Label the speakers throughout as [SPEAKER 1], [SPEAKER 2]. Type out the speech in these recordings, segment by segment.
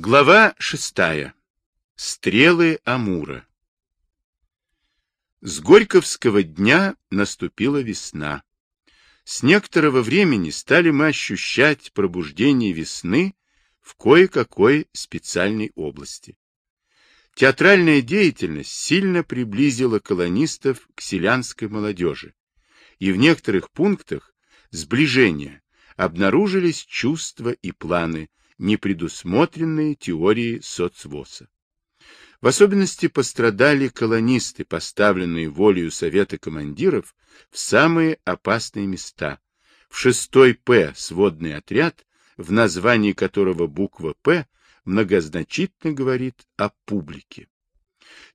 [SPEAKER 1] Глава шестая. Стрелы Амура. С Горьковского дня наступила весна. С некоторого времени стали мы ощущать пробуждение весны в кое-какой специальной области. Театральная деятельность сильно приблизила колонистов к селянской молодежи, и в некоторых пунктах сближения обнаружились чувства и планы, непредусмотренные теорией соцвоса. В особенности пострадали колонисты, поставленные волею Совета командиров в самые опасные места. В 6 П сводный отряд, в названии которого буква П многозначительно говорит о публике.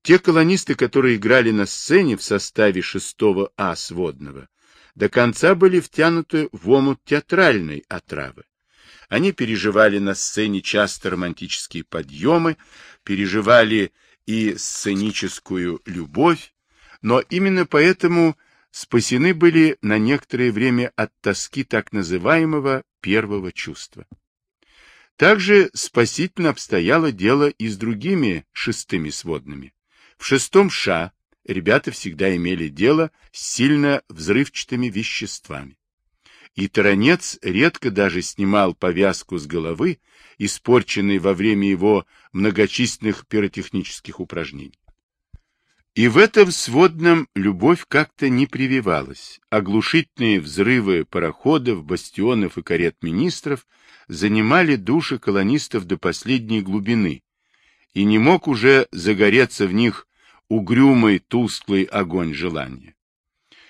[SPEAKER 1] Те колонисты, которые играли на сцене в составе 6 А сводного, до конца были втянуты в омут театральной отравы. Они переживали на сцене часто романтические подъемы, переживали и сценическую любовь, но именно поэтому спасены были на некоторое время от тоски так называемого первого чувства. Также спасительно обстояло дело и с другими шестыми сводными. В шестом ша ребята всегда имели дело с сильно взрывчатыми веществами и Таранец редко даже снимал повязку с головы, испорченной во время его многочисленных пиротехнических упражнений. И в этом сводном любовь как-то не прививалась. Оглушительные взрывы пароходов, бастионов и карет министров занимали души колонистов до последней глубины, и не мог уже загореться в них угрюмый тусклый огонь желания.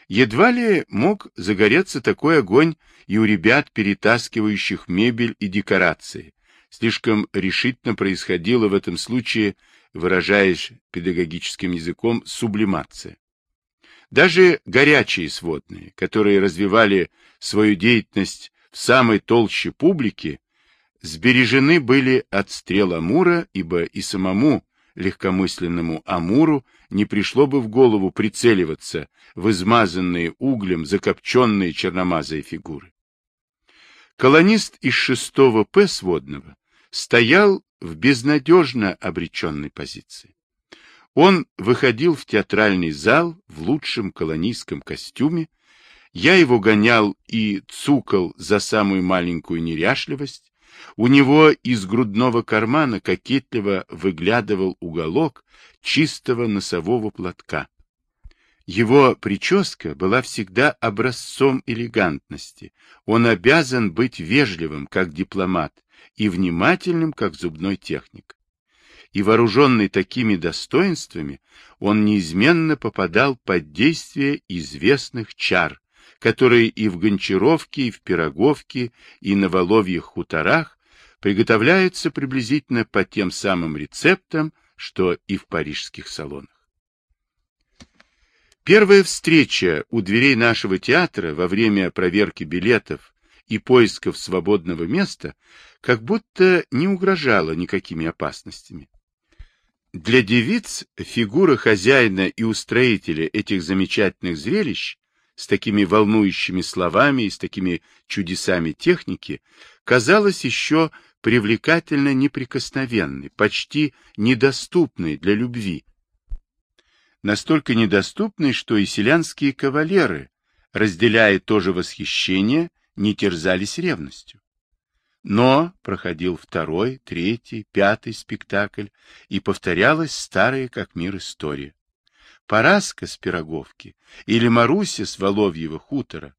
[SPEAKER 1] Едва ли мог загореться такой огонь и у ребят, перетаскивающих мебель и декорации. Слишком решительно происходило в этом случае, выражаясь педагогическим языком, сублимация. Даже горячие сводные, которые развивали свою деятельность в самой толще публики, сбережены были от стрел Амура, ибо и самому легкомысленному Амуру не пришло бы в голову прицеливаться в измазанные углем закопченные черномазые фигуры. Колонист из шестого П сводного стоял в безнадежно обреченной позиции. Он выходил в театральный зал в лучшем колонийском костюме, я его гонял и цукал за самую маленькую неряшливость, у него из грудного кармана кокетливо выглядывал уголок чистого носового платка. Его прическа была всегда образцом элегантности. Он обязан быть вежливым, как дипломат, и внимательным, как зубной техник. И вооруженный такими достоинствами, он неизменно попадал под действие известных чар, которые и в Гончаровке, и в Пироговке, и на Воловьих хуторах приготовляются приблизительно по тем самым рецептам, что и в парижских салонах. Первая встреча у дверей нашего театра во время проверки билетов и поисков свободного места как будто не угрожала никакими опасностями. Для девиц фигура хозяина и устроителя этих замечательных зрелищ с такими волнующими словами и с такими чудесами техники, казалось еще привлекательно неприкосновенной, почти недоступной для любви. Настолько недоступной, что и селянские кавалеры, разделяя то же восхищение, не терзались ревностью. Но проходил второй, третий, пятый спектакль, и повторялась старая как мир история. Параска с Пироговки или Маруся с Воловьего хутора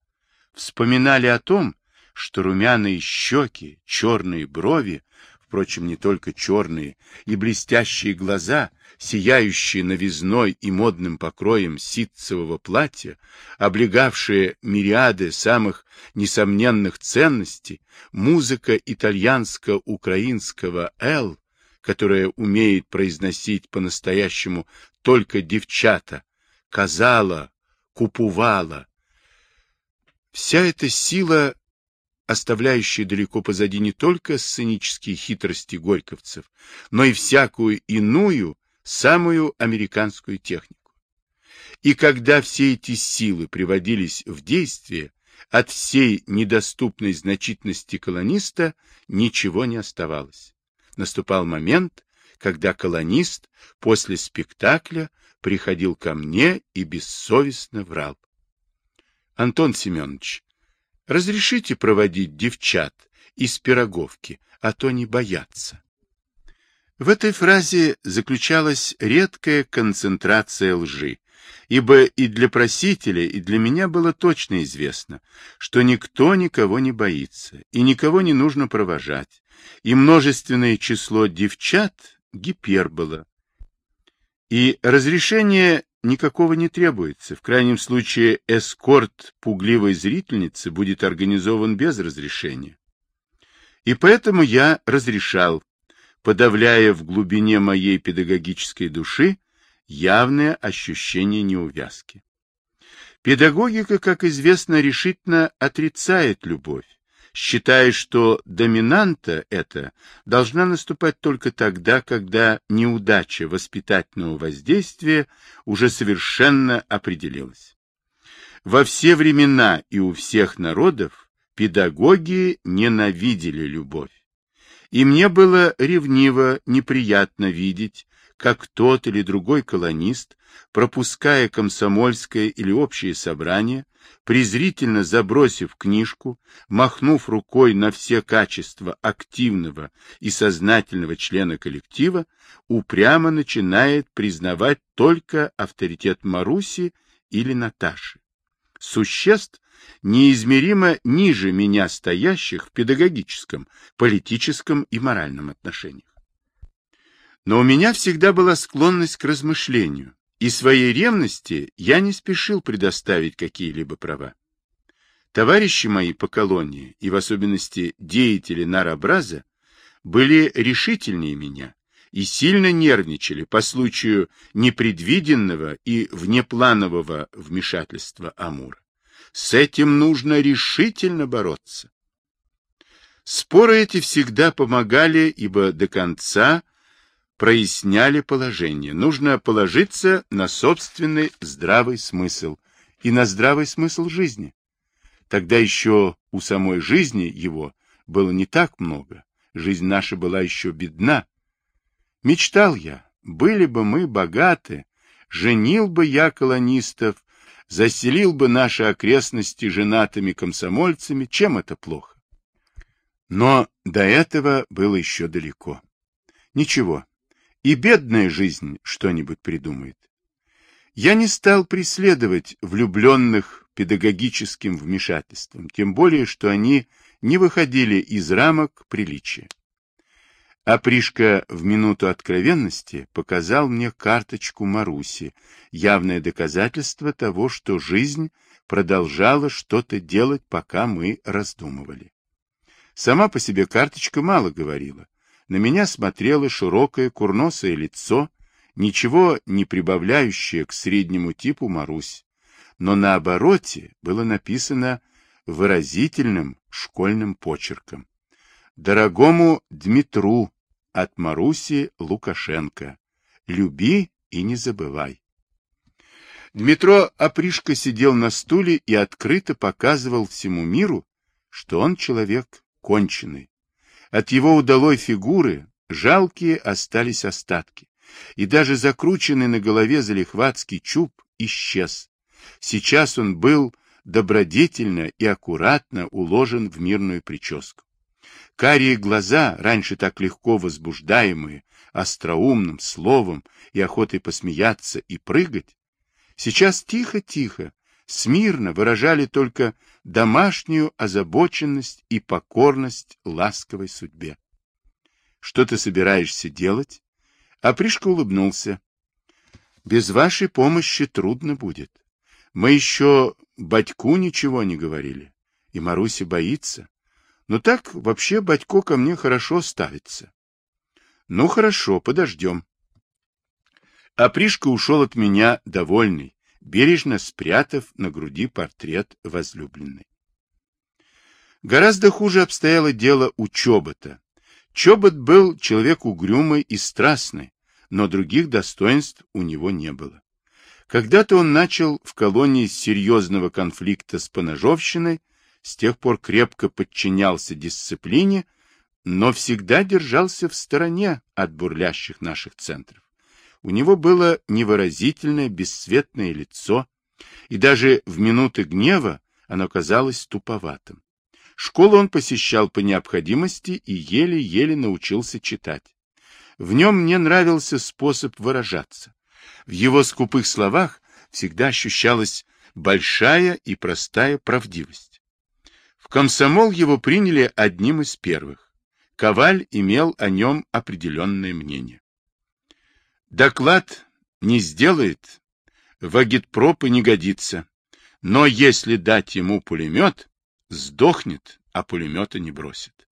[SPEAKER 1] вспоминали о том, что румяные щеки, черные брови, впрочем, не только черные, и блестящие глаза, сияющие новизной и модным покроем ситцевого платья, облегавшие мириады самых несомненных ценностей, музыка итальянско-украинского «Л», которая умеет произносить по-настоящему только девчата, казала, купувала. Вся эта сила, оставляющая далеко позади не только сценические хитрости горьковцев, но и всякую иную, самую американскую технику. И когда все эти силы приводились в действие, от всей недоступной значительности колониста ничего не оставалось. Наступал момент, когда колонист после спектакля приходил ко мне и бессовестно врал. Антон Семенович, разрешите проводить девчат из Пироговки, а то не боятся. В этой фразе заключалась редкая концентрация лжи, ибо и для просителя, и для меня было точно известно, что никто никого не боится, и никого не нужно провожать, и множественное число девчат — гипербола. И разрешение никакого не требуется. В крайнем случае эскорт пугливой зрительницы будет организован без разрешения. И поэтому я разрешал, подавляя в глубине моей педагогической души явное ощущение неувязки. Педагогика, как известно, решительно отрицает любовь, считая, что доминанта эта должна наступать только тогда, когда неудача воспитательного воздействия уже совершенно определилась. Во все времена и у всех народов педагоги ненавидели любовь. И мне было ревниво, неприятно видеть, как тот или другой колонист, пропуская комсомольское или общее собрание, презрительно забросив книжку, махнув рукой на все качества активного и сознательного члена коллектива, упрямо начинает признавать только авторитет Маруси или Наташи. Существ, неизмеримо ниже меня стоящих в педагогическом, политическом и моральном отношениях. Но у меня всегда была склонность к размышлению, и своей ревности я не спешил предоставить какие-либо права. Товарищи мои по колонии, и в особенности деятели Нарабраза, были решительнее меня и сильно нервничали по случаю непредвиденного и внепланового вмешательства Амура. С этим нужно решительно бороться. Споры эти всегда помогали, ибо до конца проясняли положение. Нужно положиться на собственный здравый смысл и на здравый смысл жизни. Тогда еще у самой жизни его было не так много. Жизнь наша была еще бедна. Мечтал я, были бы мы богаты, женил бы я колонистов, заселил бы наши окрестности женатыми комсомольцами, чем это плохо? Но до этого было еще далеко. Ничего, и бедная жизнь что-нибудь придумает. Я не стал преследовать влюбленных педагогическим вмешательством, тем более, что они не выходили из рамок приличия. Апришка в минуту откровенности показал мне карточку Маруси, явное доказательство того, что жизнь продолжала что-то делать, пока мы раздумывали. Сама по себе карточка мало говорила. На меня смотрело широкое курносое лицо, ничего не прибавляющее к среднему типу Марусь, но на обороте было написано выразительным школьным почерком. Дорогому Дмитру от Маруси Лукашенко. Люби и не забывай. Дмитро Опришко сидел на стуле и открыто показывал всему миру, что он человек конченый, от его удалой фигуры жалкие остались остатки, и даже закрученный на голове залихватский чуб исчез. Сейчас он был добродетельно и аккуратно уложен в мирную прическу. Карие глаза, раньше так легко возбуждаемые, остроумным словом и охотой посмеяться и прыгать, сейчас тихо-тихо, смирно выражали только домашнюю озабоченность и покорность ласковой судьбе. Что ты собираешься делать? Апришка улыбнулся. Без вашей помощи трудно будет. Мы еще батьку ничего не говорили, и Маруся боится. Но так вообще батько ко мне хорошо ставится. Ну хорошо, подождем. Апришка ушел от меня довольный, бережно спрятав на груди портрет возлюбленной. Гораздо хуже обстояло дело у Чобота. Чобот был человек угрюмый и страстный, но других достоинств у него не было. Когда-то он начал в колонии серьезного конфликта с поножовщиной, с тех пор крепко подчинялся дисциплине, но всегда держался в стороне от бурлящих наших центров. У него было невыразительное, бесцветное лицо, и даже в минуты гнева оно казалось туповатым. Школу он посещал по необходимости и еле-еле научился читать. В нем мне нравился способ выражаться. В его скупых словах всегда ощущалась большая и простая правдивость. В комсомол его приняли одним из первых. Коваль имел о нем определенное мнение. Доклад не сделает, в агитпропы не годится, но если дать ему пулемет, сдохнет, а пулемета не бросит.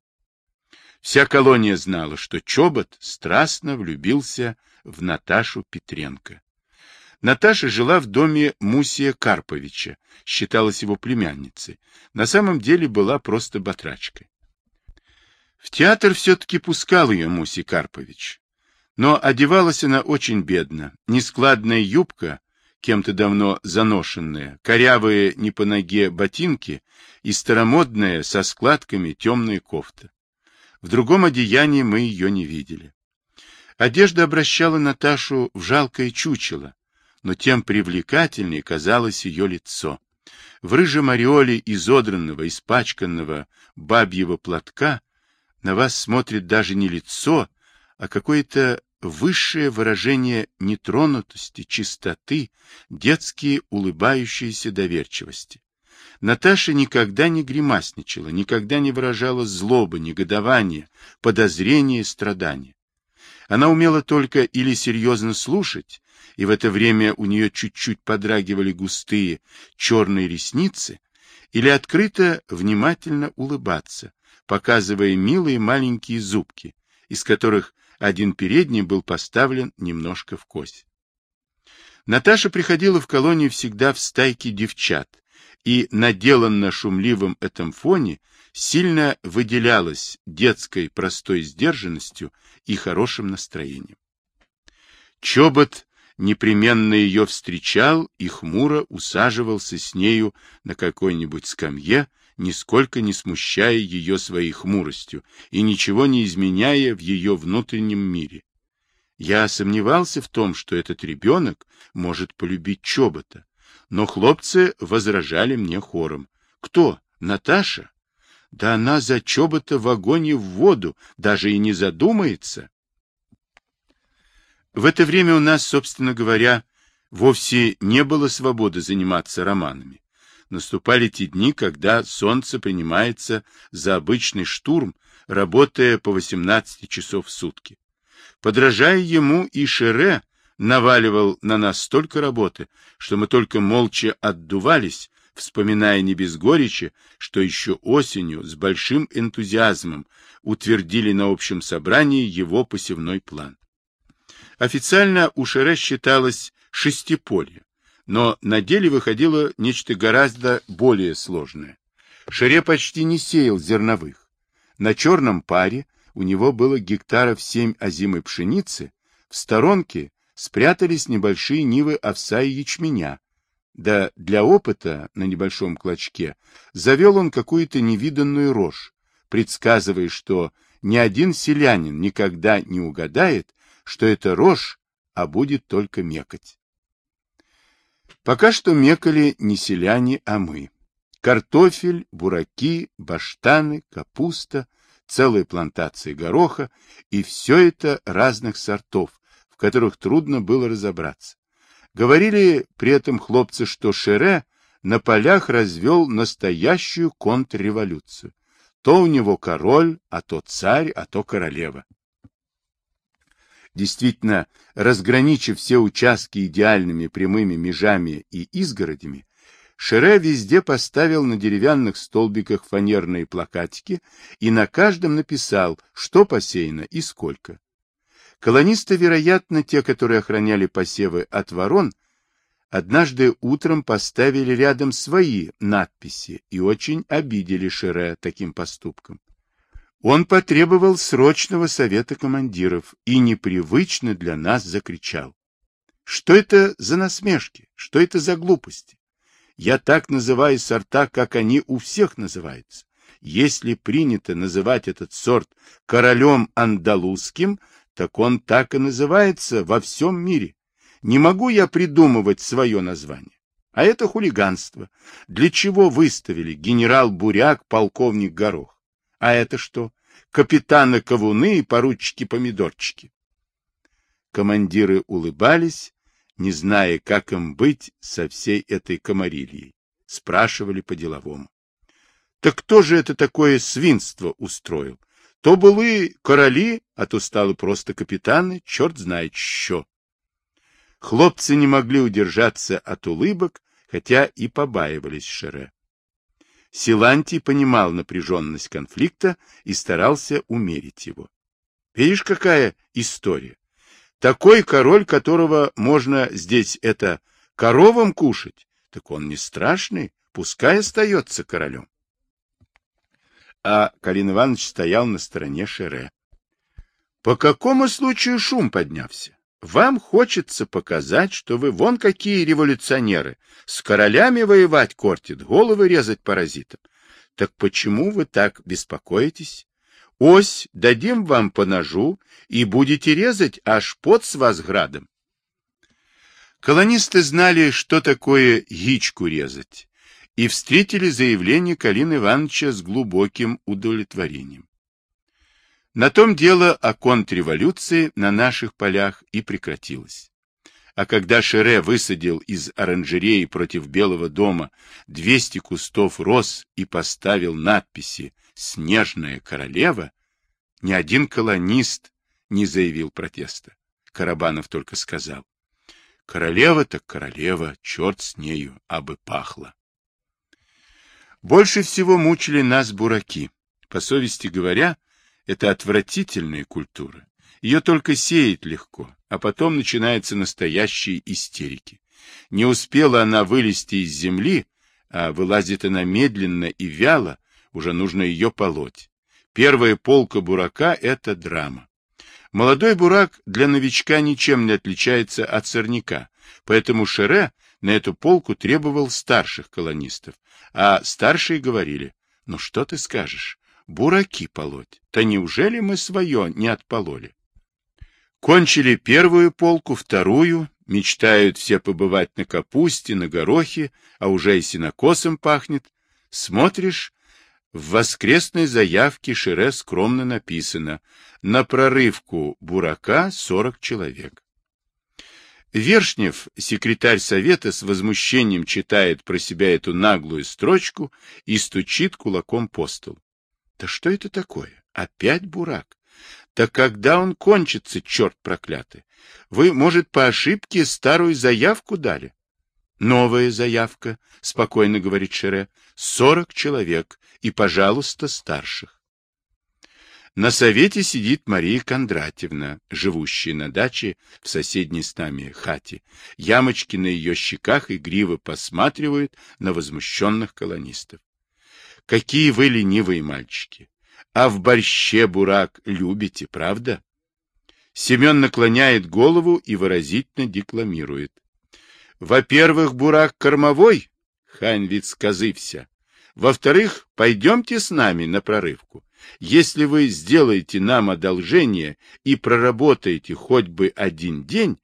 [SPEAKER 1] Вся колония знала, что Чобот страстно влюбился в Наташу Петренко. Наташа жила в доме Мусия Карповича, считалась его племянницей. На самом деле была просто батрачкой. В театр все-таки пускал ее Мусий Карпович. Но одевалась она очень бедно. Нескладная юбка, кем-то давно заношенная, корявые не по ноге ботинки и старомодная со складками темная кофта. В другом одеянии мы ее не видели. Одежда обращала Наташу в жалкое чучело, но тем привлекательнее казалось ее лицо. В рыжем ореоле изодранного, испачканного бабьего платка на вас смотрит даже не лицо, а какое-то высшее выражение нетронутости, чистоты, детские улыбающиеся доверчивости. Наташа никогда не гримасничала, никогда не выражала злобы, негодования, подозрения, страдания. Она умела только или серьезно слушать, и в это время у нее чуть-чуть подрагивали густые черные ресницы, или открыто внимательно улыбаться, показывая милые маленькие зубки, из которых один передний был поставлен немножко в кость. Наташа приходила в колонию всегда в стайке девчат, и наделан на шумливом этом фоне сильно выделялась детской простой сдержанностью и хорошим настроением. Чобот непременно ее встречал и хмуро усаживался с нею на какой-нибудь скамье, нисколько не смущая ее своей хмуростью и ничего не изменяя в ее внутреннем мире. Я сомневался в том, что этот ребенок может полюбить Чобота, но хлопцы возражали мне хором. Кто? Наташа? Да она за Чобота в огонь и в воду, даже и не задумается. В это время у нас, собственно говоря, вовсе не было свободы заниматься романами наступали те дни, когда солнце принимается за обычный штурм, работая по 18 часов в сутки. Подражая ему, и Шере наваливал на нас столько работы, что мы только молча отдувались, вспоминая не без горечи, что еще осенью с большим энтузиазмом утвердили на общем собрании его посевной план. Официально у Шере считалось шестиполье, но на деле выходило нечто гораздо более сложное. Шаре почти не сеял зерновых. На черном паре у него было гектаров семь озимой пшеницы, в сторонке спрятались небольшие нивы овса и ячменя, да для опыта на небольшом клочке завел он какую-то невиданную рожь, предсказывая, что ни один селянин никогда не угадает, что это рожь, а будет только мекать. Пока что мекали не селяне, а мы. Картофель, бураки, баштаны, капуста, целые плантации гороха, и все это разных сортов, в которых трудно было разобраться. Говорили при этом хлопцы, что Шере на полях развел настоящую контрреволюцию. То у него король, а то царь, а то королева. Действительно, разграничив все участки идеальными прямыми межами и изгородями, Шере везде поставил на деревянных столбиках фанерные плакатики и на каждом написал, что посеяно и сколько. Колонисты, вероятно, те, которые охраняли посевы от ворон, однажды утром поставили рядом свои надписи и очень обидели Шере таким поступком. Он потребовал срочного совета командиров и непривычно для нас закричал. Что это за насмешки? Что это за глупости? Я так называю сорта, как они у всех называются. Если принято называть этот сорт королем андалузским, так он так и называется во всем мире. Не могу я придумывать свое название. А это хулиганство. Для чего выставили генерал Буряк, полковник Горох? А это что? Капитаны Ковуны и поручики-помидорчики. Командиры улыбались, не зная, как им быть со всей этой комарильей. Спрашивали по-деловому. Так кто же это такое свинство устроил? То были короли, а то стало просто капитаны, черт знает что. Хлопцы не могли удержаться от улыбок, хотя и побаивались Шере. Силантий понимал напряженность конфликта и старался умерить его. Видишь, какая история? Такой король, которого можно здесь это коровам кушать, так он не страшный, пускай остается королем. А Калин Иванович стоял на стороне Шере. По какому случаю шум поднялся? Вам хочется показать, что вы вон какие революционеры, с королями воевать кортит, головы резать паразитам. Так почему вы так беспокоитесь? Ось дадим вам по ножу, и будете резать аж под с вас градом. Колонисты знали, что такое яичку резать, и встретили заявление Калины Ивановича с глубоким удовлетворением. На том дело о контрреволюции на наших полях и прекратилось. А когда Шере высадил из оранжереи против Белого дома 200 кустов роз и поставил надписи «Снежная королева», ни один колонист не заявил протеста. Карабанов только сказал. Королева так королева, черт с нею, а бы пахло. Больше всего мучили нас бураки. По совести говоря, это отвратительная культура. Ее только сеять легко, а потом начинаются настоящие истерики. Не успела она вылезти из земли, а вылазит она медленно и вяло, уже нужно ее полоть. Первая полка бурака — это драма. Молодой бурак для новичка ничем не отличается от сорняка, поэтому Шере на эту полку требовал старших колонистов, а старшие говорили, ну что ты скажешь, бураки полоть. То неужели мы свое не отпололи? Кончили первую полку, вторую, мечтают все побывать на капусте, на горохе, а уже и синокосом пахнет. Смотришь, в воскресной заявке Шире скромно написано «На прорывку бурака 40 человек». Вершнев, секретарь совета, с возмущением читает про себя эту наглую строчку и стучит кулаком по столу. Да что это такое? Опять бурак? Да когда он кончится, черт проклятый? Вы, может, по ошибке старую заявку дали? Новая заявка, спокойно говорит Шере, сорок человек и, пожалуйста, старших. На совете сидит Мария Кондратьевна, живущая на даче в соседней с нами хате. Ямочки на ее щеках игриво посматривают на возмущенных колонистов. Какие вы ленивые мальчики! А в борще бурак любите, правда? Семен наклоняет голову и выразительно декламирует. Во-первых, бурак кормовой, хань ведь сказывся. Во-вторых, пойдемте с нами на прорывку. Если вы сделаете нам одолжение и проработаете хоть бы один день,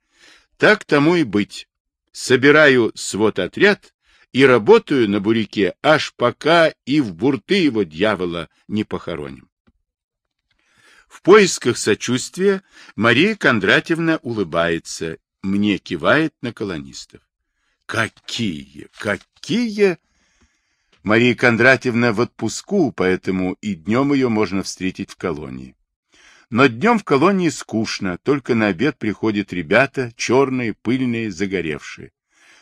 [SPEAKER 1] так тому и быть. Собираю свод отряд и работаю на буряке, аж пока и в бурты его дьявола не похороним. В поисках сочувствия Мария Кондратьевна улыбается, мне кивает на колонистов. Какие, какие! Мария Кондратьевна в отпуску, поэтому и днем ее можно встретить в колонии. Но днем в колонии скучно, только на обед приходят ребята, черные, пыльные, загоревшие.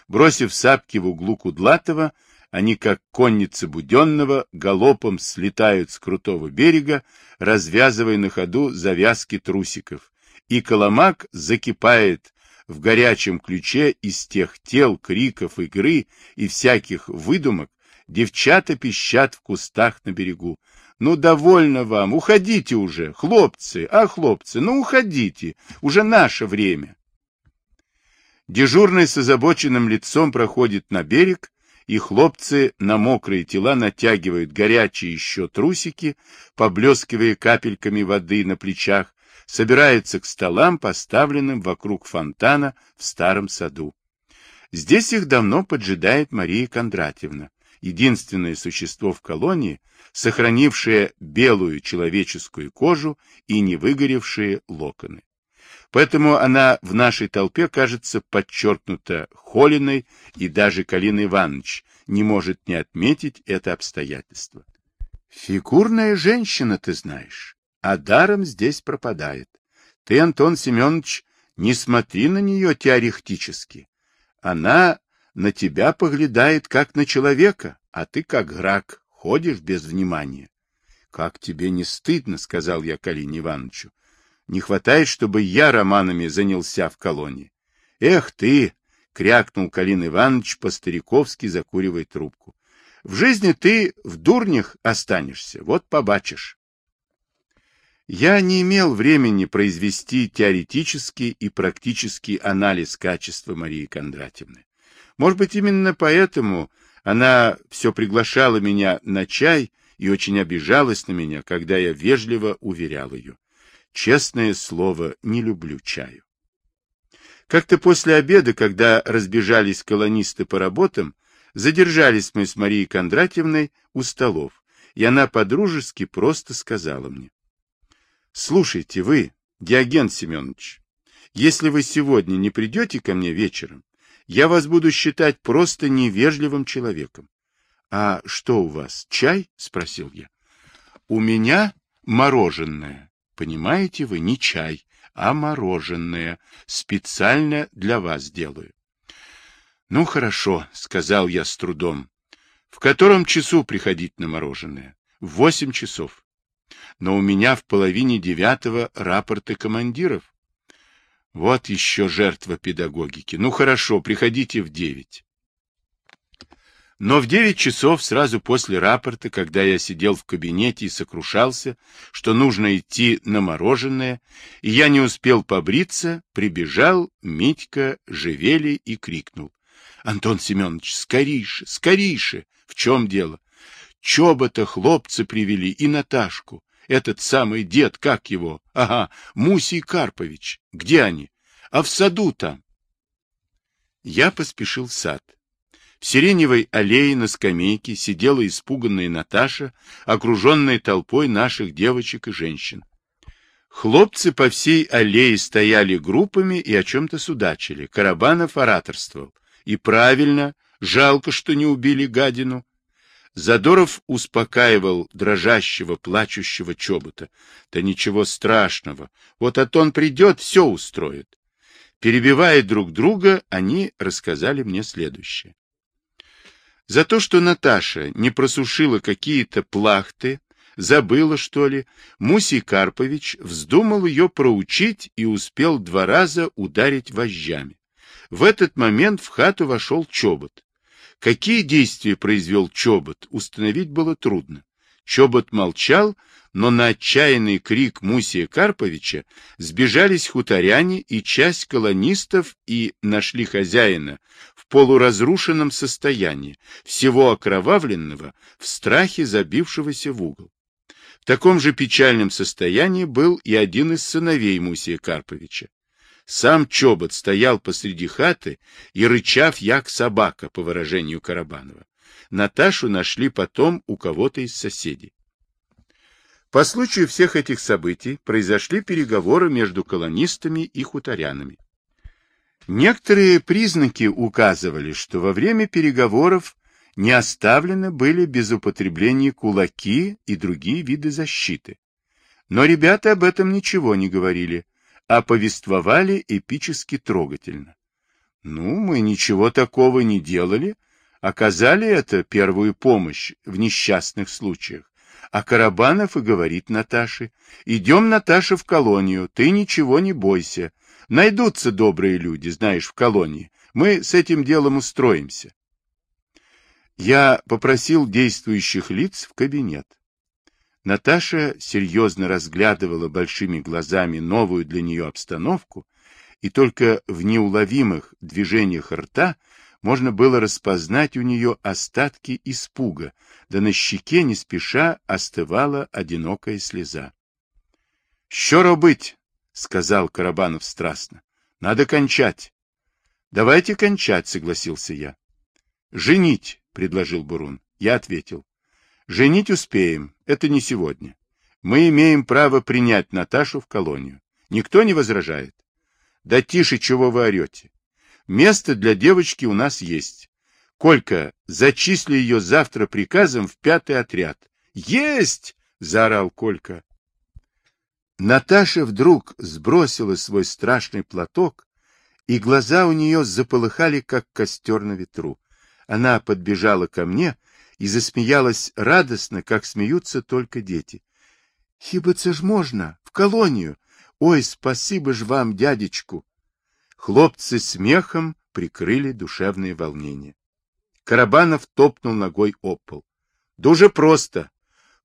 [SPEAKER 1] Бросив сапки в углу Кудлатова, они, как конница Буденного, галопом слетают с крутого берега, развязывая на ходу завязки трусиков, и Коломак закипает в горячем ключе из тех тел, криков, игры и всяких выдумок, девчата пищат в кустах на берегу. Ну, довольно вам, уходите уже, хлопцы, а, хлопцы, ну, уходите, уже наше время. Дежурный с озабоченным лицом проходит на берег и хлопцы на мокрые тела натягивают горячие еще трусики, поблескивая капельками воды на плечах, собираются к столам, поставленным вокруг фонтана в старом саду. Здесь их давно поджидает Мария Кондратьевна, единственное существо в колонии, сохранившее белую человеческую кожу и не выгоревшие локоны. Поэтому она в нашей толпе кажется подчеркнуто холиной, и даже Калин Иванович не может не отметить это обстоятельство. Фигурная женщина, ты знаешь, а даром здесь пропадает. Ты, Антон Семенович, не смотри на нее теоретически. Она на тебя поглядает, как на человека, а ты, как грак, ходишь без внимания. — Как тебе не стыдно, — сказал я Калине Ивановичу. Не хватает, чтобы я романами занялся в колонии. — Эх ты! — крякнул Калин Иванович по-стариковски, закуривая трубку. — В жизни ты в дурнях останешься, вот побачишь. Я не имел времени произвести теоретический и практический анализ качества Марии Кондратьевны. Может быть, именно поэтому она все приглашала меня на чай и очень обижалась на меня, когда я вежливо уверял ее. Честное слово, не люблю чаю. Как-то после обеда, когда разбежались колонисты по работам, задержались мы с Марией Кондратьевной у столов, и она подружески просто сказала мне. Слушайте вы, Диоген Семенович, если вы сегодня не придете ко мне вечером, я вас буду считать просто невежливым человеком. — А что у вас, чай? — спросил я. — У меня мороженое. Понимаете вы, не чай, а мороженое. Специально для вас делаю. — Ну, хорошо, — сказал я с трудом. — В котором часу приходить на мороженое? — В восемь часов но у меня в половине девятого рапорты командиров. Вот еще жертва педагогики. Ну хорошо, приходите в девять. Но в девять часов, сразу после рапорта, когда я сидел в кабинете и сокрушался, что нужно идти на мороженое, и я не успел побриться, прибежал Митька Живели и крикнул. — Антон Семенович, скорейше, скорейше! В чем дело? Чобота хлопцы привели и Наташку. Этот самый дед, как его? Ага, Мусий Карпович. Где они? А в саду там. Я поспешил в сад. В сиреневой аллее на скамейке сидела испуганная Наташа, окруженная толпой наших девочек и женщин. Хлопцы по всей аллее стояли группами и о чем-то судачили. Карабанов ораторствовал. И правильно, жалко, что не убили гадину. Задоров успокаивал дрожащего, плачущего чобота. Да ничего страшного. Вот Атон придет, все устроит. Перебивая друг друга, они рассказали мне следующее. За то, что Наташа не просушила какие-то плахты, забыла, что ли, Мусий Карпович вздумал ее проучить и успел два раза ударить вожжами. В этот момент в хату вошел чобот. Какие действия произвел Чобот, установить было трудно. Чобот молчал, но на отчаянный крик Мусия Карповича сбежались хуторяне и часть колонистов и нашли хозяина в полуразрушенном состоянии, всего окровавленного, в страхе забившегося в угол. В таком же печальном состоянии был и один из сыновей Мусия Карповича. Сам Чобот стоял посреди хаты и рычав, як собака, по выражению Карабанова. Наташу нашли потом у кого-то из соседей. По случаю всех этих событий произошли переговоры между колонистами и хуторянами. Некоторые признаки указывали, что во время переговоров не оставлены были без употребления кулаки и другие виды защиты. Но ребята об этом ничего не говорили, а повествовали эпически трогательно. Ну, мы ничего такого не делали, оказали это первую помощь в несчастных случаях. А Карабанов и говорит Наташе, идем, Наташа, в колонию, ты ничего не бойся. Найдутся добрые люди, знаешь, в колонии. Мы с этим делом устроимся. Я попросил действующих лиц в кабинет. Наташа серьезно разглядывала большими глазами новую для нее обстановку, и только в неуловимых движениях рта можно было распознать у нее остатки испуга, да на щеке не спеша остывала одинокая слеза. — Що робить? — сказал Карабанов страстно. — Надо кончать. — Давайте кончать, — согласился я. — Женить, — предложил Бурун. Я ответил. — Женить успеем, это не сегодня. Мы имеем право принять Наташу в колонию. Никто не возражает. Да тише, чего вы орете. Место для девочки у нас есть. Колька, зачисли ее завтра приказом в пятый отряд. Есть! заорал Колька. Наташа вдруг сбросила свой страшный платок, и глаза у нее заполыхали, как костер на ветру. Она подбежала ко мне и засмеялась радостно, как смеются только дети. — Хіба це ж можна? В колонию! Ой, спасибо ж вам, дядечку! Хлопцы смехом прикрыли душевные волнения. Карабанов топнул ногой об пол. Дуже просто.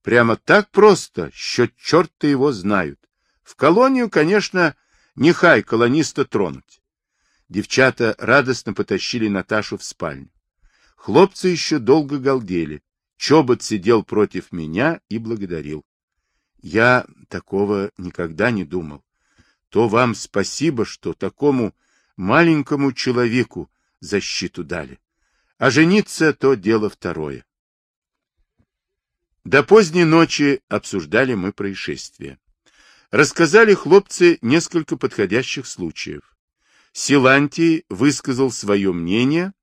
[SPEAKER 1] Прямо так просто, що чорти его знают. В колонию, конечно, нехай колониста тронуть. Девчата радостно потащили Наташу в спальню. Хлопцы еще долго галдели. Чобот сидел против меня и благодарил. Я такого никогда не думал. То вам спасибо, что такому маленькому человеку защиту дали. А жениться — то дело второе. До поздней ночи обсуждали мы происшествие. Рассказали хлопцы несколько подходящих случаев. Силантий высказал свое мнение,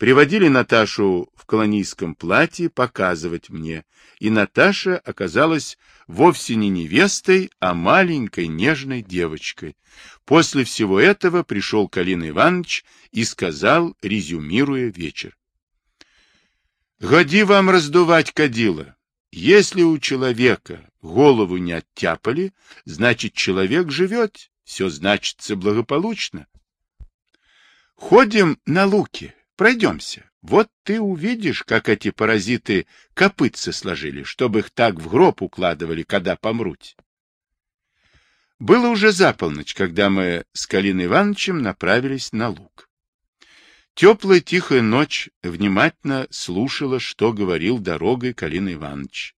[SPEAKER 1] Приводили Наташу в колонийском платье показывать мне, и Наташа оказалась вовсе не невестой, а маленькой нежной девочкой. После всего этого пришел Калин Иванович и сказал, резюмируя вечер. «Годи вам раздувать кадила. Если у человека голову не оттяпали, значит, человек живет, все значится благополучно. Ходим на луки, Пройдемся. Вот ты увидишь, как эти паразиты копытцы сложили, чтобы их так в гроб укладывали, когда помрут. Было уже за полночь, когда мы с Калиной Ивановичем направились на луг. Теплая тихая ночь внимательно слушала, что говорил дорогой Калина Иванович.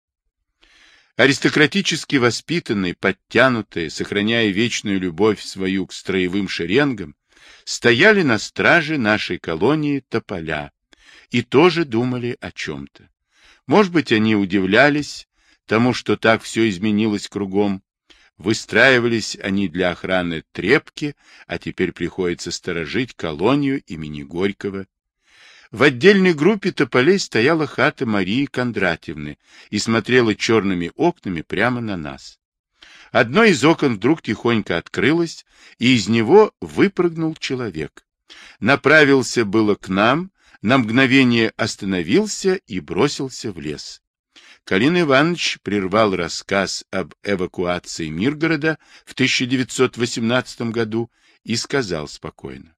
[SPEAKER 1] Аристократически воспитанный, подтянутый, сохраняя вечную любовь свою к строевым шеренгам, стояли на страже нашей колонии тополя и тоже думали о чем-то. Может быть, они удивлялись тому, что так все изменилось кругом. Выстраивались они для охраны трепки, а теперь приходится сторожить колонию имени Горького. В отдельной группе тополей стояла хата Марии Кондратьевны и смотрела черными окнами прямо на нас. Одно из окон вдруг тихонько открылось, и из него выпрыгнул человек. Направился было к нам, на мгновение остановился и бросился в лес. Калин Иванович прервал рассказ об эвакуации Миргорода в 1918 году и сказал спокойно.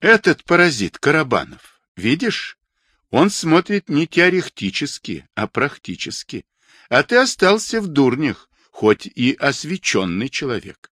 [SPEAKER 1] «Этот паразит Карабанов, видишь, он смотрит не теоретически, а практически, а ты остался в дурнях, хоть и освеченный человек.